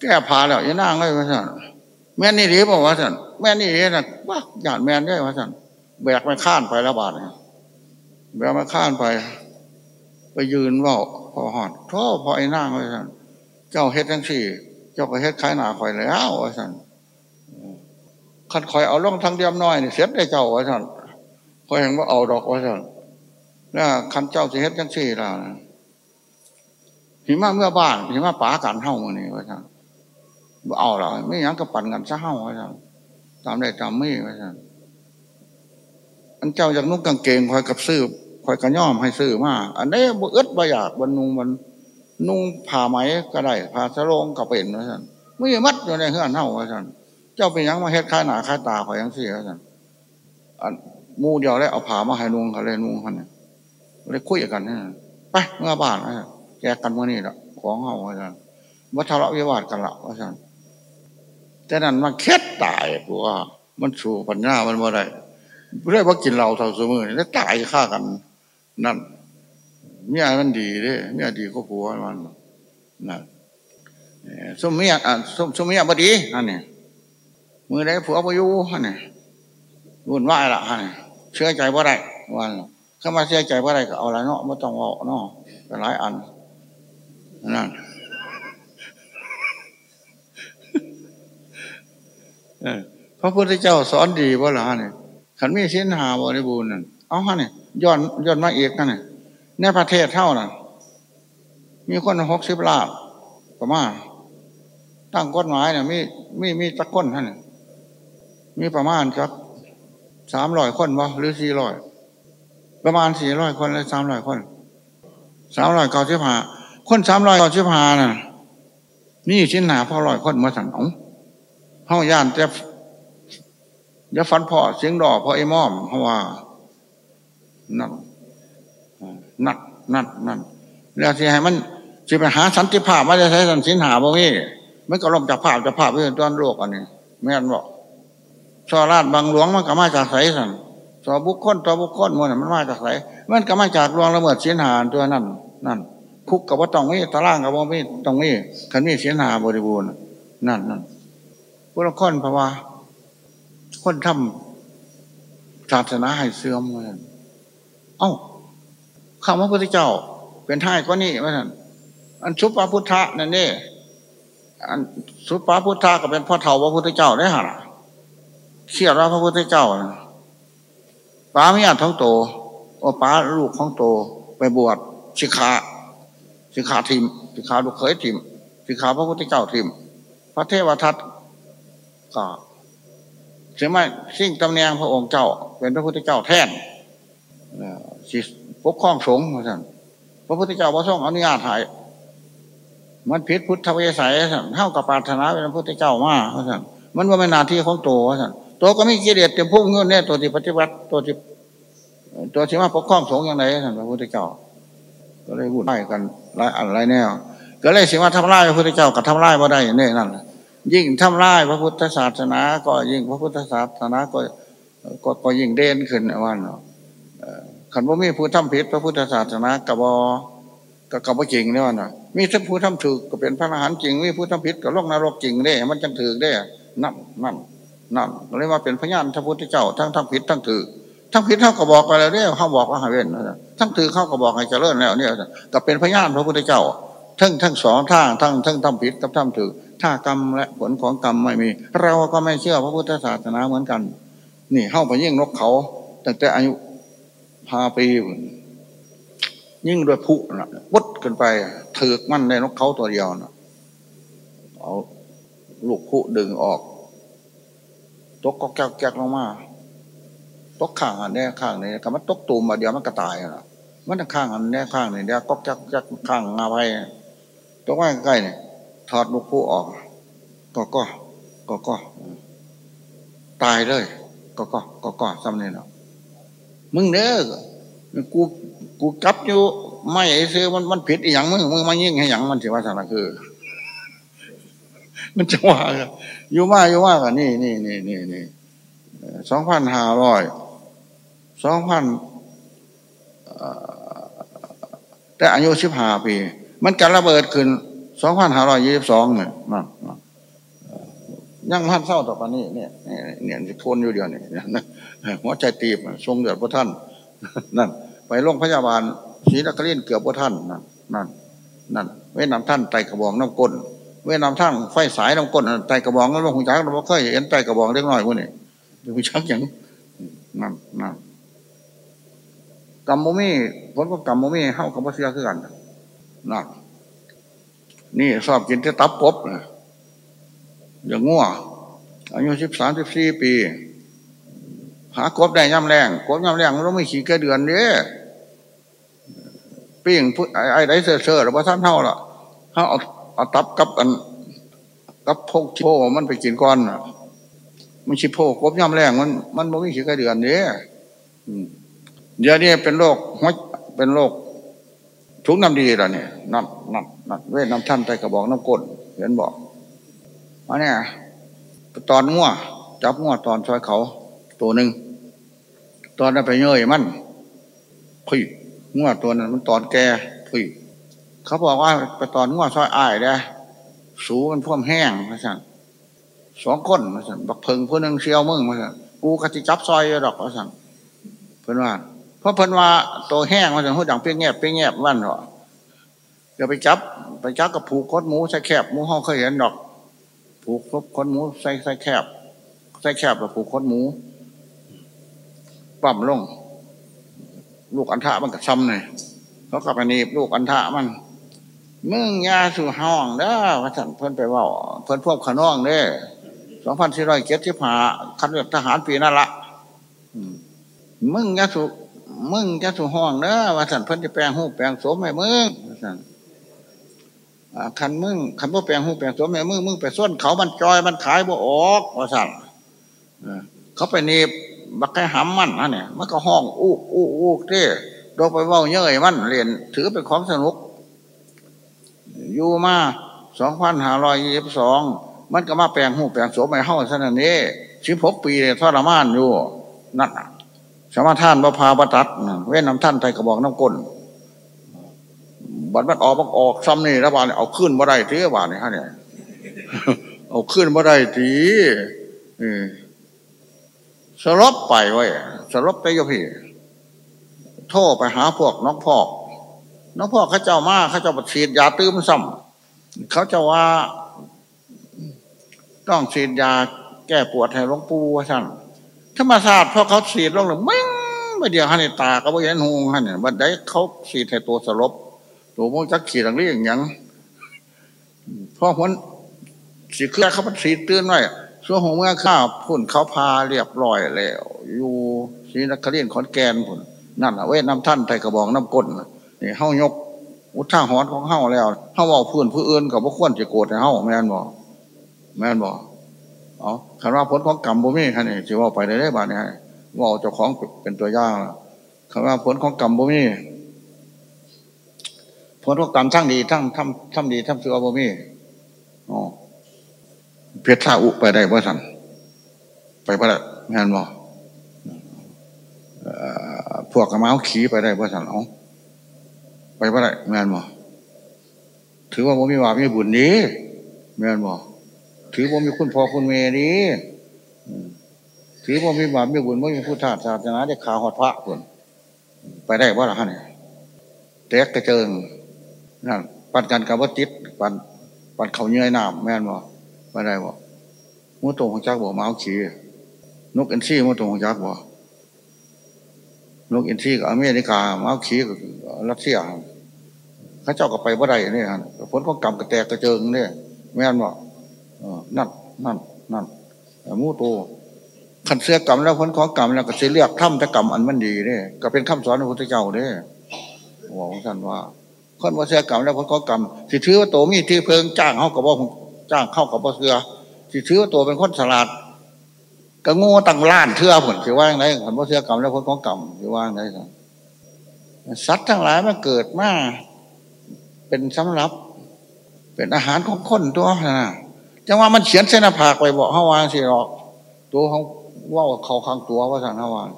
แก้ผ้าแล้วยังนั่งเลยว่าสันแม่นี่หรือบอกว่าสันแม่นี่นะว่าหยาดแม่นได้ว่าสันแบกไปข้านไปแล้วบาดเนี่ยแบกมาข้านไป ไปยืนว่าพอหอดท่อพอไอ้นั่งว่าสันเจ้าเฮ็ดทั้งสี่ เจ้าก็เฮ็ดคล้ายหนาคอยแล้วว่าสันขัดคอยเอาล่องทางเดียมน้อยนี่เสร็จได้เจ้าว่าสันคอยเห็นว่าเอาดอกว่าสัน แล้วคันเจ้าจะเฮ็ดทั้งสี่ล่ะหิมะเมื่อบ้านหิมะป๋ากันเฮ้ามือนี่ว่าสันเอาหรอไม่ยังก็ปั่นกันซะเฮ้าว่าสันตามได้ตามไม่ว่าสันอันเจ้าอยากนุ่งกางเกงคอยกับซื้อคอยกระย่อมให้ซื้อมาอันนี้บ่อึดบ่อยากบรรนุงมันนุ่งผ้าไหมก็ได้ผ้าสโลงก็เป็นว่าสันไม่มัดอยู่ในเฮือนเฮ้าว่าสันเจ้าเป็นยังมาเฮ็ดค่าหนาค่าตาคอยยังเสียสันอันมูเดียวได้วเอาผ้ามาให้นุ่งเขาเลยนุ่งเขาเนี่ย เลยคุยกันนี่ไปเมื่อบ้านนะแกกันเมื่อนี้ละของเฮาว่าสันวัทะเลาะวิวาทกันละว่าสันแต่นั้นมันเค็ดตายเพราะว่า มันสู่ปัญญามันว่าได้เรียกว่ากินเหล้าเท่าสมือแล้วตายฆ่ากัน นั่นเมียมันดีเด้เมียดีก็ผัวมันนั่นสมเมียอะสมสมเมียบดีนั่นเนี่ยมือได้ผัวพยุฮะเนี่ยวุ่นวายละฮะเนี่ยเชื่อใจว่าไรวัน ข้ามาเชื่อใจว่าอะไรก็เอาอะไรเนาะไม่ต้องเอาเนาะก็หลายอันนั่นพระพุทธเจ้าสอนดีว่าละเนี่ยขันมีสินหาบริบูรณ์นั่นเอาฮะเนี่ยย้อนย้อนมาเอกนั่นเนี่ยในประเทศเท่านั้นมีคนหกสิบล้านประมาณตั้งกฎหมายเนี่ยมีมีมีตะก้นท่านมีประมาณครับสามร้อยคนวะหรือสี่ร้อย ประมาณสี่ร้อยคนหรือสามร้อยคนสามร้อยเก้าสิบห้าคนสามร้อยเก้าสิบห้าน่ะนี่ชิ้นหนาพ่อร้อยคนมาสั่งองเฮาย่านแต่อย่าฟันพ่อเสียงดอกพ่อไอ้มอมเพราะว่านั่นนั่นนั่นนั่นแล้วที่ให้มันจะไปหาสันติภาพไม่ได้ใช้สันสินหาพวกนี้มันก็ล่มจากภาพจากภาพเพื่อนต้นโลกอันนี้แม่นบอกสอราชบางหลวงมันก็มาจากไสสัน สอบุคคลตัวบุคคลมันมันมาจากไสมันก็มาจากลวงละเมิดสินหาตัวนั่นนั่นคุกกับว่าต้องมีตารางกับว่าไม่ต้องมีขันมีเสินหาบริบูรณ์นั่นนั่นพวกคนเพราะว่า คนทำศาสนาให้เสื่อมเลยเอ้าคำว่าพระพุทธเจ้า เป็นท่ายก็นี่ว่าท่านอันชุปปาพุทธะนั่นนี่อันสุปปาพุทธะก็เป็นพ่อเฒ่าพระพุทธเจ้าได้หรอเชื่อว่าพระพุทธเจ้า ป้าไม่อาจท้องโตโอป้าลูกของโตไปบวชสิกขาสิกขาทิมสิกขาลูกเคยทิมสิกขาพระพุทธเจ้าทิม พระเทวทัตก็ใช่ไหมสิ่งตำแหน่งพระองค์เจ้า เป็นพระพุทธเจ้าแทนสิปกครองสงฆ์เหมือนพระพุทธเจ้าพระทรงอนุญาตให้มันพิษพุทธวิสัยเท่ากับปารถนาเป็นพระพุทธเจ้ามาเพรานมันว่าไม่นาที่ของตัวเพรานตัวก็ไม่กิเลสเต็มพุ่งเงื่อนเนี่ยตัวที่ปฏิบัติตัวที่ ตัวที่มาปกครองสงฆ์อย่างไรท่านพระพุทธเจ้า ก็เลยพูดไล่กันหลายอันหลายแนว ก็เลยสิว่าทำลายพระพุทธเจ้ากับทำลายมาได้อย่างนี้นั่นยิ่งทำลายพระพุทธศาสนา ก็ยิ่งพระพุทธศาสนาก็ก็ก็ยิ่งเด่นขึ้นวันขันว่ามีผู้ทำผิดพระพุทธศาสนากับอกับบจริงเนี่ยนมีทั้งผู้ทำถูกก็เป็นพระอรหันต์จริง มีผู้ทำผิดก็ลงนรกจริงได้มันจังถือได้นั่นนั่นนั่นเรียกว่าเป็นพยานพระพุทธเจ้าทั้งทั้งผิดทั้งถือ ทั้งผิดเท่ากับบอกไปแล้วเนี่ยเขาบอกว่าห้เว้นทั้งถือเข้ากับบอกให้เจริญแล้วเนี่ยก็เป็นพยานพระพุทธเจ้า ทั้งทั้งสองท่าทั้งทั้งทำผิดกับทำถือถ้ากรรมและผลของกรรมไม่มี เราก็ไม่เชื่อพระพุทธศาสนาเหมือนกัน นี่เข้าไปยิ่งนกเขาตั้งแต่อายุพาปียิ่งด้วยผุนะวุดกันไปถือกมันในนกเขาตัวเดียวนะเอาลูกผุดึงออกตกก็แก๊กแก๊กลงมา ตกข้างอันนี้ข้างนี้คำว่าตกตูมมาเดียวมันก็ตายนะมันข้างอันนี้ข้างนี้เดียวก็แก๊กแก๊กข้างงาไปตกว่าใกล้เนี่ยถอดลูกผู้ออก ก็ก็ก็ก็ตายเลย ก็ก็ก็ก็ซ้ำเนี่ยเนาะมึงเด้อกูกูกับอยู่ไม่ไอ้ซื้อมันมันผิดอย่างมึงมึงมายิ่งให้อย่างมันถือว่าสังคือ มันจะว่าอยู่มาอยู่มากันนี่นี่นี่นี่นี่สองพันห้าร้อย สองพันแต่อายุสิบห้าปี มันการระเบิดขึ้นสองพันห้าร้อยยี่สิบสองเนี่ยนั่นยังพันเศร้าต่อไปนี้เนี่ยเนี่ยทนอยู่เดียวเนี่ยหัวใจตีบทรงเดือดพระท่านนั่นไปโรงพยาบาลศรีนครินเกือบพระท่านนั่นนั่นนั่นเว้นนำท่านไตกระบอกน้ำก้นเว้นนำท่านไฟสายน้ำก้นไตกระบอกแล้วลงหุ่นจักเราเคยเห็นไตกระบอกเล็กน้อยพวกนี้หุ่นจักอย่างนั่นนั่น กรรมโมมี่ผลของกรรมโมมี่เข้ากับพระเสียคือกันนั่นนี่สอบกินที่ตับกบนะอย่างง่วอายุสิบสามสิบสี่ปี หากบได้ย่ำแรงกบย่ำแรงมันต้องไม่ขี่แค่เดือนเด้ปิ้งไอ้ไรเสือเสือหรือว่าท่านเท่าล่ะเขาเอาเอาตับกับอันกับพกโพมันไปกินก้อนมันชิโพกบย่ำแรงมันมันไม่ขี่แค่เดือนเด้ เดี๋ยวนี้เป็นโรคหัวเป็นโรคทุกน้ำดีแล้วเนี่ยน้ำน้ำน้ำเว้น้ำท่านไปกระบอกน้ำก้นเห็นบอกอันนี้ตอนง่วจับง่วตอนซอยเขา ตัวหนึ่งตอนนั้นไปเงยมันพี่ง่วตัวนั้นมันตอนแกพี่เขาบอกว่าไปตอนง่วซอยอ้ายได้สูมันพ่วมแห้งมาสั่งสองคนมาสั่งบักเพิงพื่อนึงเชียวมึงมาสั่งกูกะติจับซอยดอกมาสั่งเพื่อนว่า เพราะเพิ่นว่าตัวแห้งมาสั่งหัวดังเปี้ยงแงบเปี้ยงแงบวันหรอเดี๋ยวไปจับ ไปจับกับผูกคดหมูใส่แคบหมูห้องเคยเห็นดอก ผูกคดหมูใส่ใส่แคบใส่แคบแล้วผูกคดหมูปั๊มลง ลูกอันทะมันกับซ้ำเลยเขากลับอันนี้ลูกอันทะมันมึงยาสู่ห้องเด้อพระสันเพิ่นไปว่าเพิ่นพวกขน้องเด้สองพันสี่ร้อยเจ็ดสิบห้าคันเลือกทหารปีนั่นละมึงยาสู่ มึงยาสู่ห้องเด้อพระสันเพิ่นจะแปลงหูแปลงโสมให้มึงสันคันมึงคันพ่แปลงหูแปลงโสมให้มึงมึงไปส้นเขามันจอยมันขายบ่ออกพระสันเขาไปนีบบักแค่หำมันนะเนี่ยมันก็ห้องอู้อู้อู้เต้โดนไปว่าเยอะมันเรียนถือเป็นของสนุก อยู่มาสองพันห้าร้อยยี่สิบสองมันก็มาแปลงหูแปลงโสมไปเข้าสนันนี้สิบหกปีเลยทรมานอยู่ นั่น มาทานบพาบตัดเว้นน้ำท่านไทยกระบอกน้ำก้นบัดมันออกมันออกซ้ำนี่แล้วบานเอาขึ้นมาได้ทีบานนี่ฮะเนี่ยเอาขึ้นมาได้ทีสลบไปไว้สลบไปยพี่โทษไปหาพวกน้องพ่อน้องพ่อเขาเจ้ามาเขาเจ้าฉีดยาตื้มซ้ำเขาจะว่า ต้องฉีดยาแก้ปวดให้หลวงปู่ว่าสั่นธรรมศาสตร์พอเขาฉีดลงหรือมึง ไม่เดียวฮันตาก็ไม่เห็นหงฮันเนี่ยวันใดเขาฉีดให้ตัวสลบ ตัวมันจะขีดอย่างนี้อย่างยังพอคนสีเครือเขาพัดสีตื้นไว้ช่วงของเมื่อข้าพุ่นเขาพาเรียบร้อยแล้ว อยู่สีนักเรียนขอนแกนพุ่นนั่นเวทน้ำท่านไทยกระบอกน้ำก้นนี่เฮายกอุท่าหอนของเฮาแล้วเฮาเอาพื้นผู้อื่นกับพวกควรจะโกรธเฮาแม่นบอกแม่นบอกเอาคำว่าผลของกรรมบุมีคันนี้จะว่าไปได้ได้บ้านนี้ ว่าเจ้าของเป็นตัวย่างคำว่าผลของกรรมบุมีผลของกรรมทั้งดีทั้งทำทำดีทำเสือบุมีอ๋อเพียรท่าอุไปได้บ่สันไปบ่ได้แม่นบอกพวกกระเมาขี่ไปได้บ่สันเอาไปว่าไรแม่นบ่ถือว่าผมมีว่ามีบุญนี้แม่นบ่ถือว่ามีคุณพ่อคุณเมย์นี้ ถือว่ามีบาปมีบุญว่มีพุทธศาสนาได้ขาหอดพระคนไปได้ว่าละฮะเนี่ยแตกกระเจิงนั่นปันกันกับวัติดปันปันเขาเยื่อยน้ำแม่นบ่ไปได้บ่มูตรงของจักบ่มาเอาขี่นกเอ็นซี่มูตรงของจักบ่นกเอ็นซี่กับอเมริกามาเอาขี่กับรัสเซียข้าเจ้าก็ไปว่าได้เนี่ยผลของกรรมกระแตกกระเจิงเนี่ยแม่นบ่นั่นนั่นนั่นมูโต ขันเสื้อกรรมแล้วผลของกรรมแล้วก็จะเลือกถ้ำแต่กรรมอันมันดีเนี่ยก็เป็นคำสอนของพระพุทธเจ้าเนี่ยบอกท่านว่าคนว่าเสื้อกรรมแล้วผลของกรรมสิถือว่าโตมีที่เพิงจ้างเข้ากับว่าจ้างเข้ากับว่าเสื้อสิถือว่าโตเป็นคนฉลาดก็งูตั้งล้านเทื่อผลคือว่าอย่างไรขันว่าเสื้อกรรมแล้วผลของกรรมคือว่าอย่างไรสัตว์ทั้งหลายมันเกิดมาเป็นสำหรับเป็นอาหารของคนตัวนะจังว่ามันเขียนเส้นผากไปบอกเขาวางสิหรอก ตัวเขา ว่าเขาข้างตัวว่าสันเขาวาง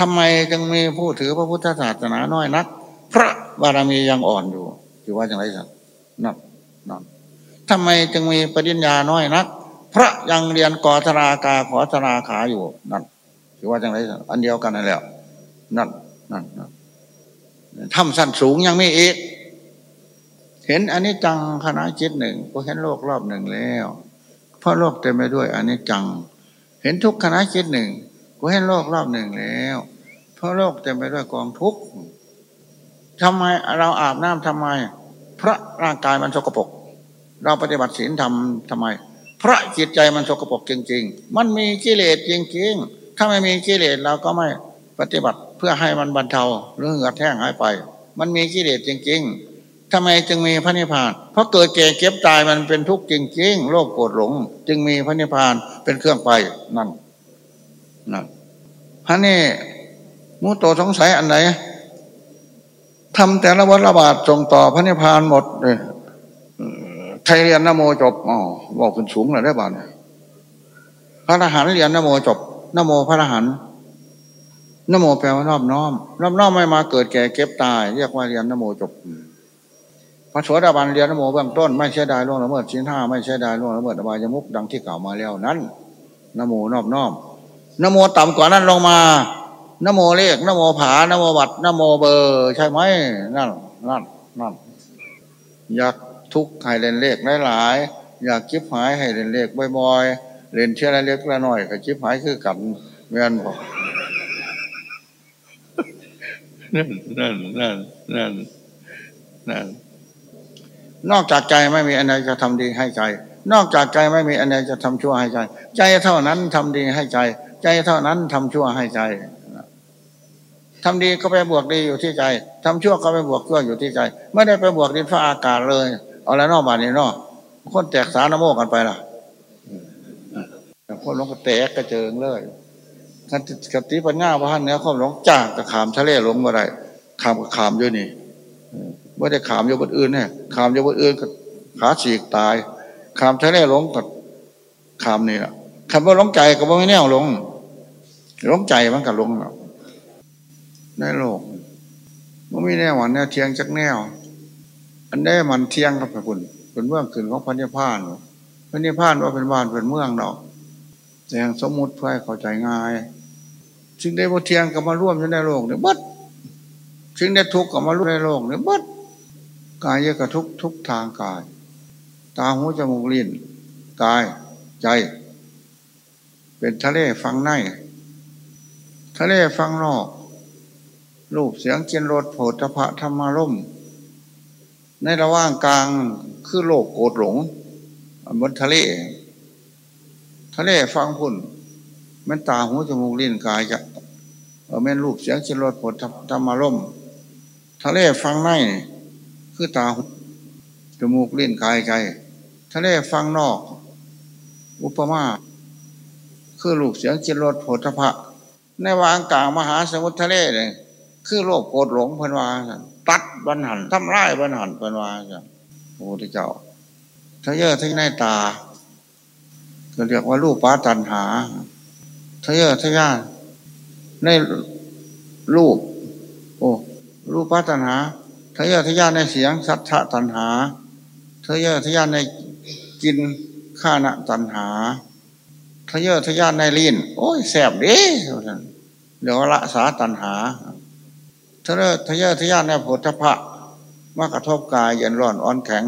ทำไมจึงมีผู้ถือพระพุทธศาสนาน้อยนัก พระบารมียังอ่อนอยู่คือว่าอย่างไรสันนั่นนั่นทำไมจึงมีปริญญาน้อยนัก พระยังเรียนกอธรากาขอธราขาอยู่นั่นคือว่าอย่างไรสันอันเดียวกันนั่นแหละนั่นนั่นนั่นทำสั้นสูงยังไม่เอกเห็นอันนี้จังคณะจิตหนึ่งก็เห็นโลกรอบหนึ่งแล้ว เพราะโลกเต็มไปด้วยอันนี้จัง เห็นทุกคณะจิตหนึ่งก็เห็นโลกรอบหนึ่งแล้ว เพราะโลกเต็มไปด้วยกองทุกข์ทำไมเราอาบน้ำทำไม เพราะร่างกายมันสกปรกเราปฏิบัติศีลทำทำไม เพราะจิตใจมันสกปรกจริง ๆ มันมีกิเลสจริงๆ ถ้าไม่มีกิเลสเราก็ไม่ปฏิบัติเพื่อให้มันบรรเทาหรือเหงื่อแห้งหายไป มันมีกิเลสจริง ๆ ทำไมจึงมีพระนิพพาน เพราะเกิดแก่เก็บตายมันเป็นทุกข์จริงๆโลภโกรธหลง จึงมีพระนิพพานเป็นเครื่องไปนั่นนั่นพระนี่มุตโตสงสัยอันไหนทำแต่ละวัฏระบาดส่งต่อพระนิพพานหมดเลยใครเรียนนโมจบอ๋อบอกขึ้นสูงเลยได้บ้างพระอรหันต์เรียนนโมจบนโมพระอรหันต์นโมแปลว่านอบน้อมนอบน้อมไม่มาเกิดแก่เจ็บตาย เรียกว่าเรียนนโมจบ พระโสดาบันเรียนนโมเบื้องต้นไม่ใช่ได้ล่วงละเมิดศีลห้าไม่ใช่ได้ล่วงละเมิดอบายมุขดังที่กล่าวมาแล้วนั้นนโมนอบน้อมนโมต่ำกว่านั้นลงมานโมเลขนโมผานโมบัตรนโมเบอร์ใช่ไหมนั่นนั่นนั่นอยากทุกข์ให้เล่นเลขหลายๆอยากฉิบหายให้เล่นเลขบ่อยๆเล่นเชื่อเล็กละหน่อยกับคิบหายคือกันเวียนบอกนั่นนั่นนั่นนั่นนั่น นอกจากใจไม่มีอะไรจะทำดีให้ใจ นอกจากใจไม่มีอะไรจะทำชั่วให้ใจ ใจเท่านั้นทำดีให้ใจ ใจเท่านั้นทำชั่วให้ใจทำดีก็ไปบวกดีอยู่ที่ใจทำชั่วก็ไปบวกชั่วอยู่ที่ใจ ไม่ได้ไปบวกดินฟ้าอากาศเลย เอาแล้วนอกบานนี่นอกคนแตกสารนโมกันไปล่ะคนหลงก็แตกกระเจิงเลยกันกติปัญญาว่านเนื้อข้อหลงจ้างกระขามทะเลลงมาได้ขามกระขามอยู่นี่ ไม่ได้ขามโยบอื่นเนี่ยขามโยบอื่นก็ขาฉีกตาย ขามทะเลหลงก็ขามนี่แหละคำว่าหลงใจก็ไม่แน่วลงหลงใจมันก็ลงในโลกมันไม่แน่วันเนี่ยเทียงจักแนว อันได้มันเทียงครับคุณเป็นเมืองขึ้นของพันยพานพันยพานว่าเป็นบ้านเป็นเมืองเนาแต่สมมุติเพื่อเข้าใจง่ายจึงได้บ่เทียงกับมาร่วมอยู่ในโลกเนี่ยบัดสิ่งได้ทุกข์กับมาลุกในโลกเนี่ยบัด กายเยอะกับทุกทุกทางกาย ตาหูจมูกลิ้นกายใจ เป็นทะเลฟังใน ทะเลฟังนอก รูปเสียงเกียนรถโผฏฐะธรรมารมในระหว่างกลางคือโลกโกรธหลงบนทะเล ทะเลฟังพุ่นมันตาหูจมูกลิ้นกายจะเม่นรูปเสียงเกียนรถโผฏธรรมารมทะเลฟังใน คือตาจมูกเลิ้นกายใจทะเลฟังนอก อุปมา คือลูกเสียงจิตรถโผฏฐะในวางกลางมหาสมุทรทะเลเลยคือโลกโกรธหลงพันวาตัดบันหันทำร้ายบันหันพันวาโอ้ที่เจ้าทะเยอที่ในตาเรียกว่ารูปป้าตันหาทะเยอทะยานในรูป โอ้รูปตัณหา ทะเยอทะยานในเสียงสัทธะตัณหาทะเยอทะยานในกินข้านะตัณหาทะเยอทะยานในลีนโอ้ยแสบด้เดี๋ยวละสาตันหาทะเยอทะเยอทะยานในโพธพะมากระทบกายเย็นร้อนอ่อนแข็ง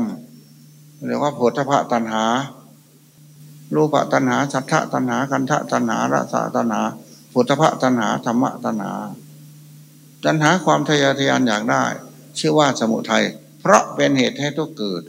เรียกว่าโพธพะตันหารูปตันหาสัทธะตันหากันทะตันหารสะตันหาโพธพะตันหาธรรมะตันหาตันหาความทะเยอทะยานอยากได้ ชื่อว่าสมุทัยเพราะเป็นเหตุให้ทุกเกิด